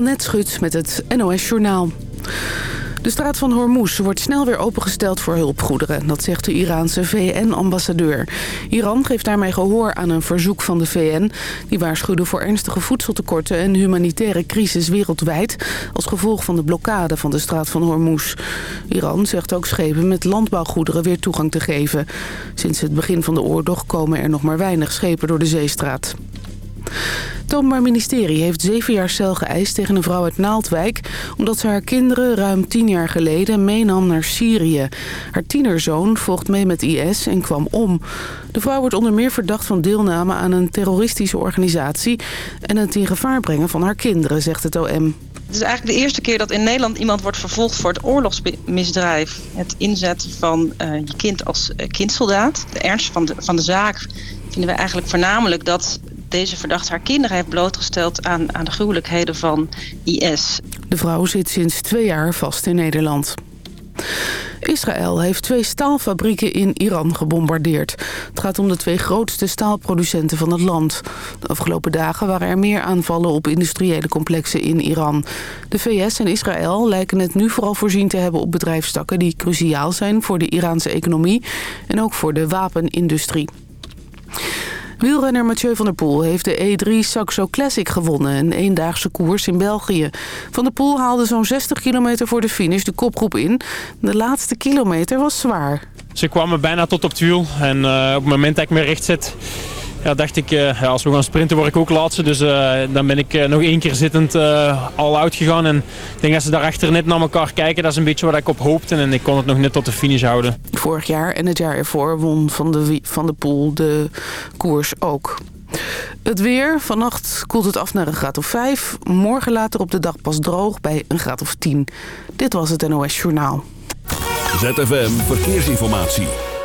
Annette Schut met het NOS Journaal. De straat van Hormuz wordt snel weer opengesteld voor hulpgoederen. Dat zegt de Iraanse VN-ambassadeur. Iran geeft daarmee gehoor aan een verzoek van de VN. Die waarschuwde voor ernstige voedseltekorten en humanitaire crisis wereldwijd... als gevolg van de blokkade van de straat van Hormuz. Iran zegt ook schepen met landbouwgoederen weer toegang te geven. Sinds het begin van de oorlog komen er nog maar weinig schepen door de zeestraat. Openbaar Ministerie heeft zeven jaar cel geëist tegen een vrouw uit Naaldwijk... omdat ze haar kinderen ruim tien jaar geleden meenam naar Syrië. Haar tienerzoon volgt mee met IS en kwam om. De vrouw wordt onder meer verdacht van deelname aan een terroristische organisatie... en het in gevaar brengen van haar kinderen, zegt het OM. Het is eigenlijk de eerste keer dat in Nederland iemand wordt vervolgd voor het oorlogsmisdrijf. Het inzetten van uh, je kind als uh, kindsoldaat. De ernst van de, van de zaak vinden we eigenlijk voornamelijk dat deze verdachte haar kinderen heeft blootgesteld aan, aan de gruwelijkheden van IS. De vrouw zit sinds twee jaar vast in Nederland. Israël heeft twee staalfabrieken in Iran gebombardeerd. Het gaat om de twee grootste staalproducenten van het land. De afgelopen dagen waren er meer aanvallen op industriële complexen in Iran. De VS en Israël lijken het nu vooral voorzien te hebben op bedrijfstakken... die cruciaal zijn voor de Iraanse economie en ook voor de wapenindustrie. Wielrenner Mathieu van der Poel heeft de E3 Saxo Classic gewonnen. Een eendaagse koers in België. Van der Poel haalde zo'n 60 kilometer voor de finish de kopgroep in. De laatste kilometer was zwaar. Ze kwamen bijna tot op het wiel. En uh, op het moment dat ik me recht zet ja, dacht ik, uh, als we gaan sprinten word ik ook laatste. Dus uh, dan ben ik uh, nog één keer zittend al out gegaan. En ik denk dat ze daarachter net naar elkaar kijken. Dat is een beetje wat ik op hoopte. En ik kon het nog net tot de finish houden. Vorig jaar en het jaar ervoor won Van de, van de Poel de koers ook. Het weer. Vannacht koelt het af naar een graad of 5. Morgen later op de dag pas droog bij een graad of 10. Dit was het NOS Journaal. ZFM Verkeersinformatie.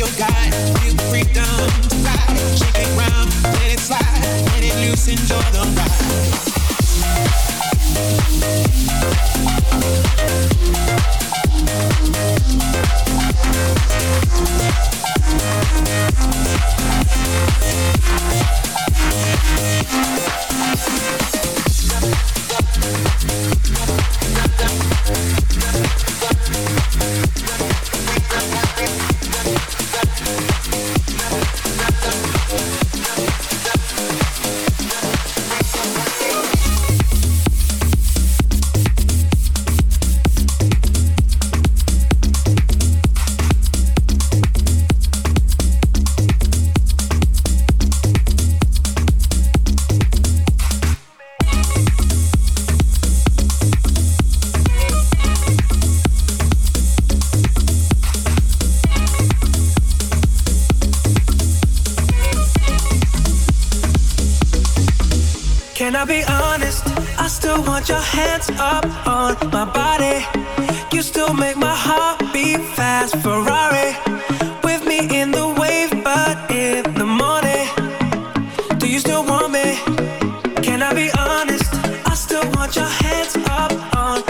your guy. Honest? I still want your hands up on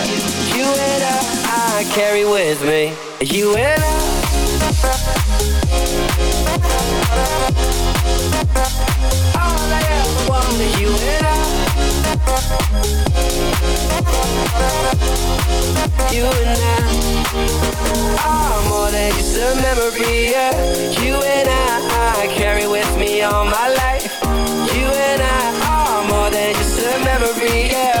I, carry with me. You and I. All I ever you and I. You and I are more than just a memory. Yeah. You and I, I carry with me all my life. You and I are more than just a memory. Yeah.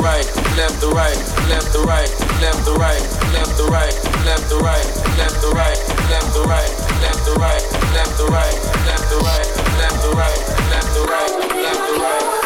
right, left to right, left to right, left to right, left to right, left to right, left to right, left to right, left to right, left to right, left to right, left to right, left to right, left to right, left to right.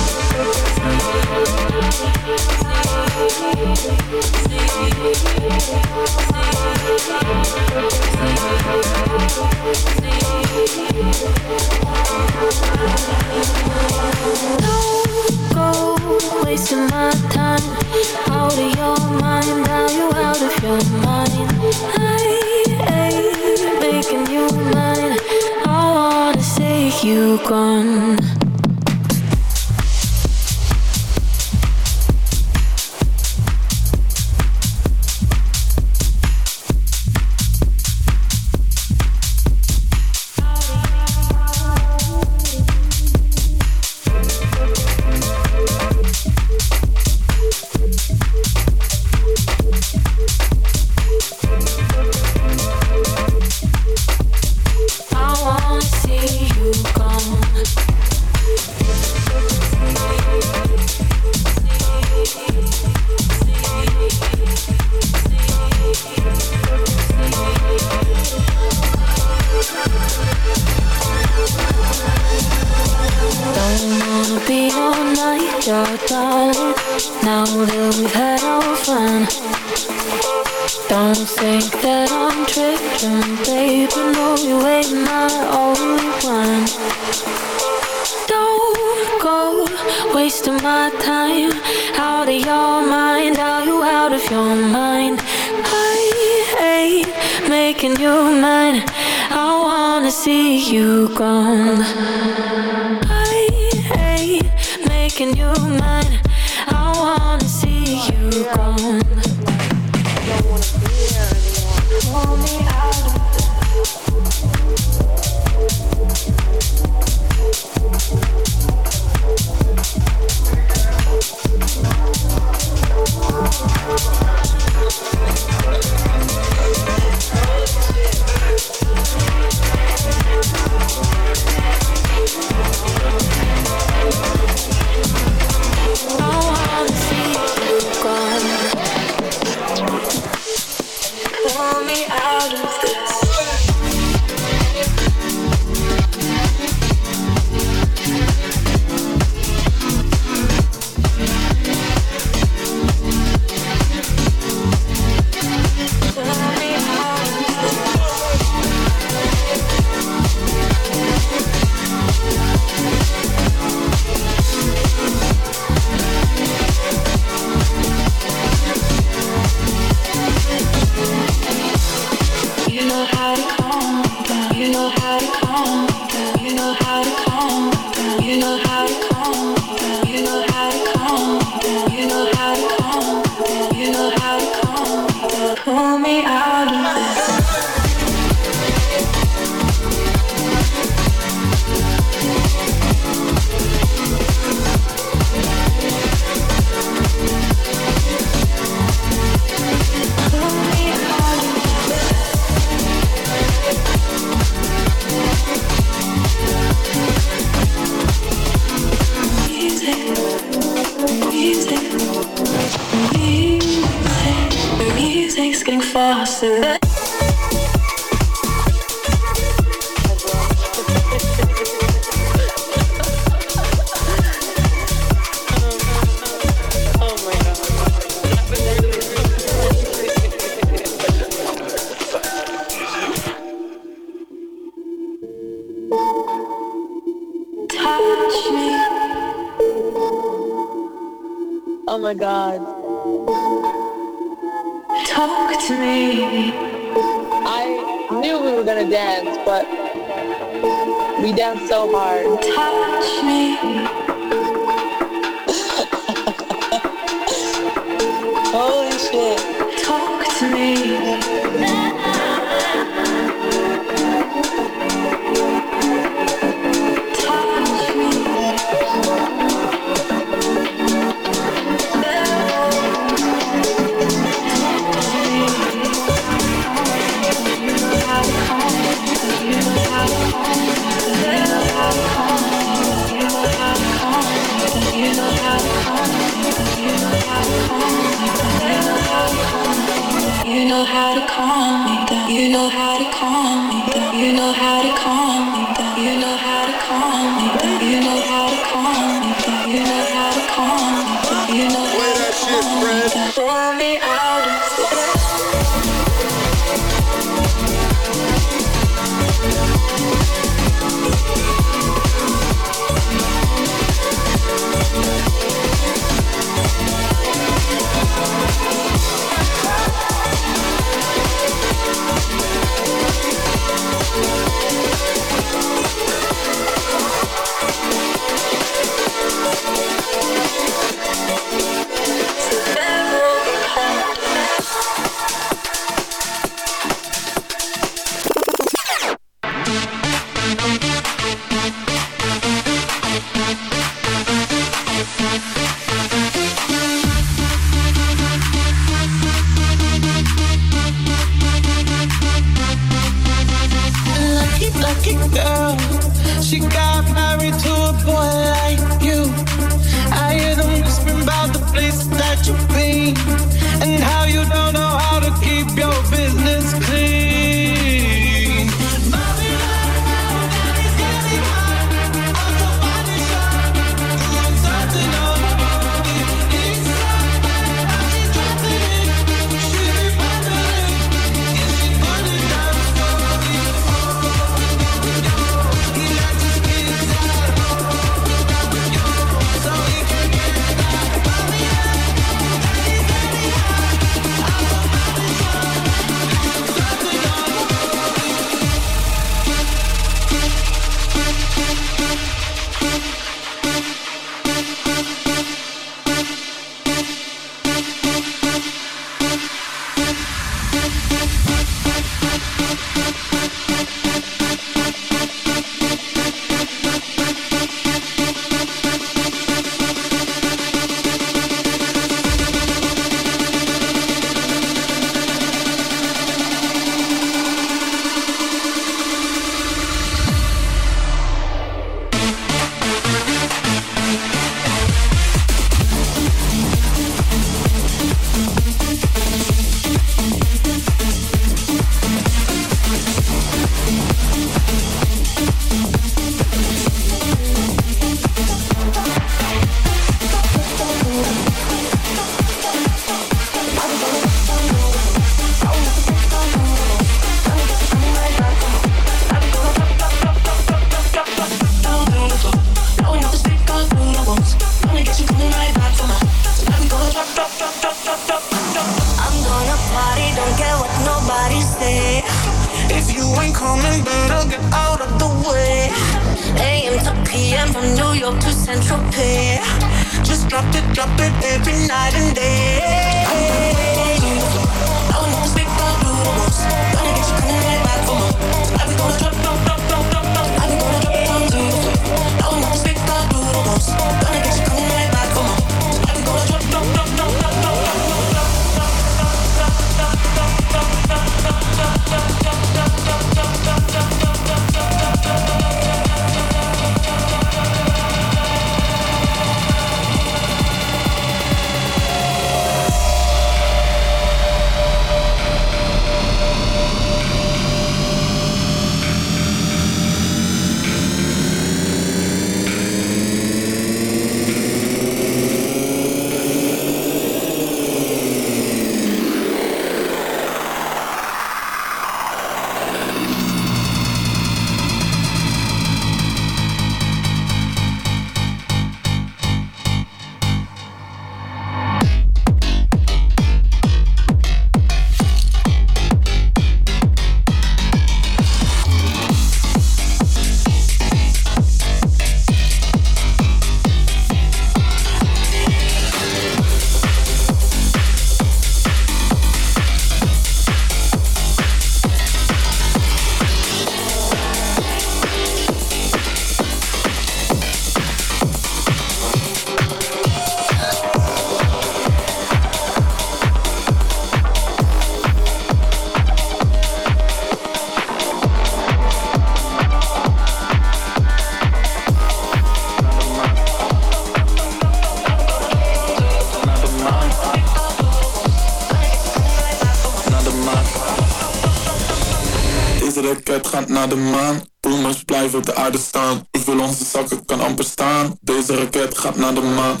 de maan. Boomers blijven op de aarde staan. Hoeveel onze zakken kan amper staan? Deze raket gaat naar de maan.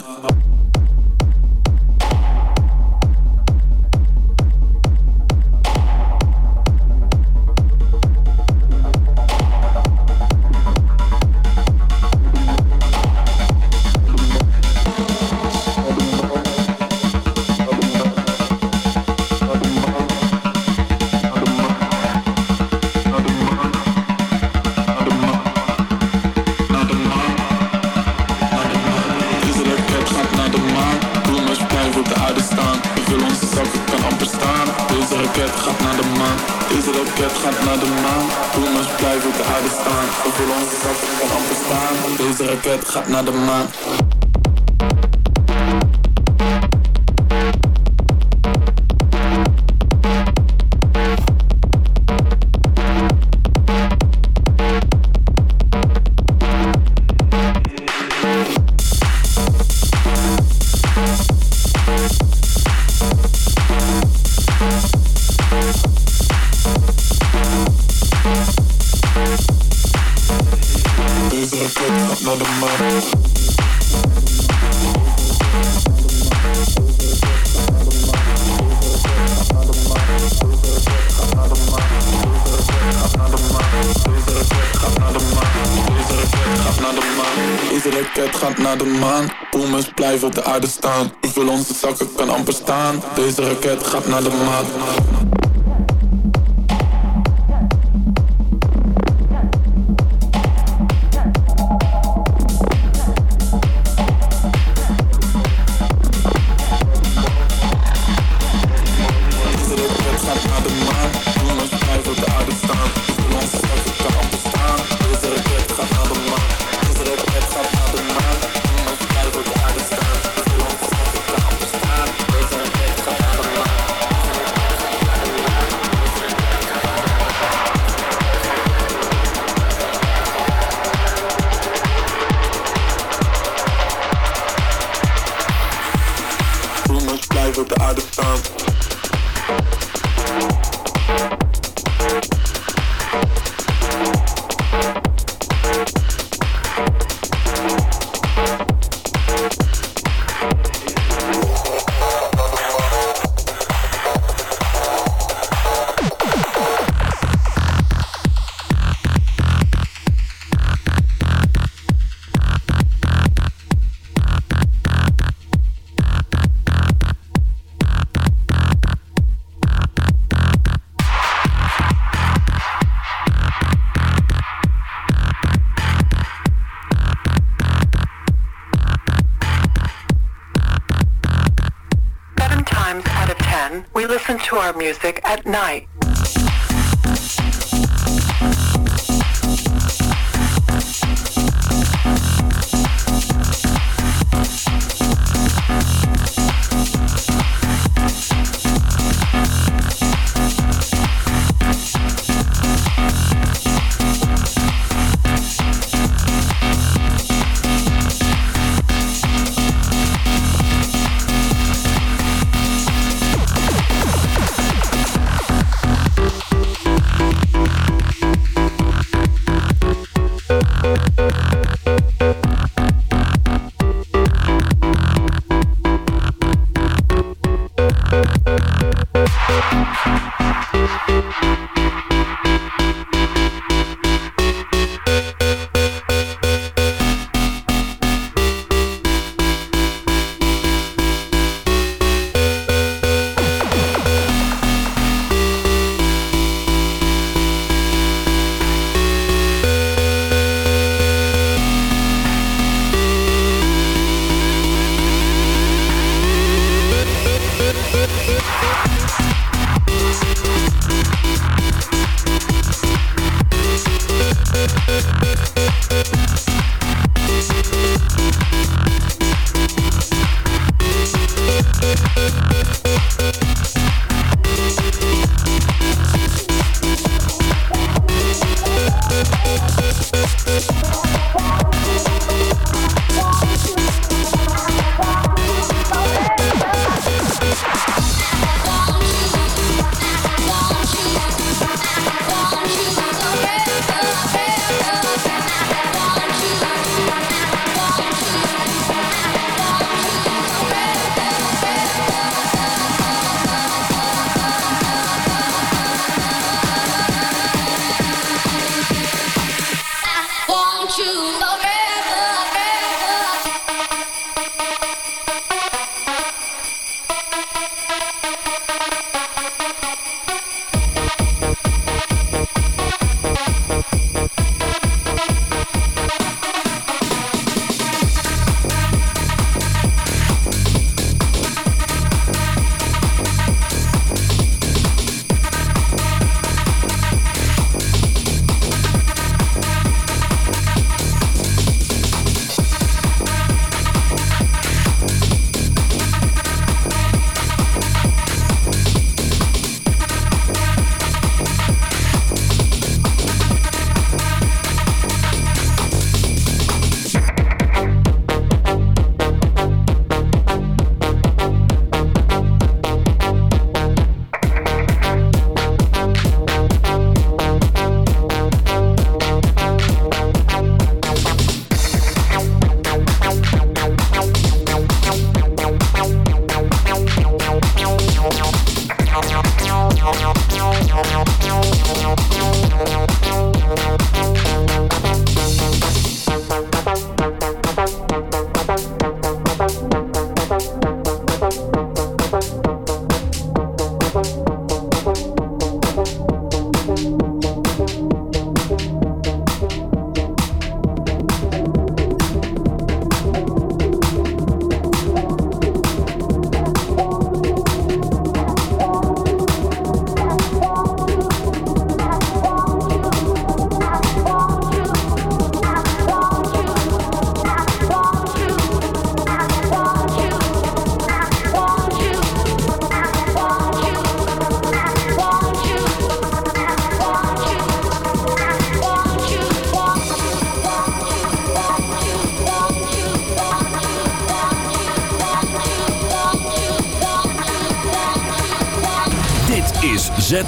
amper staan Deze raket gaat naar de maan.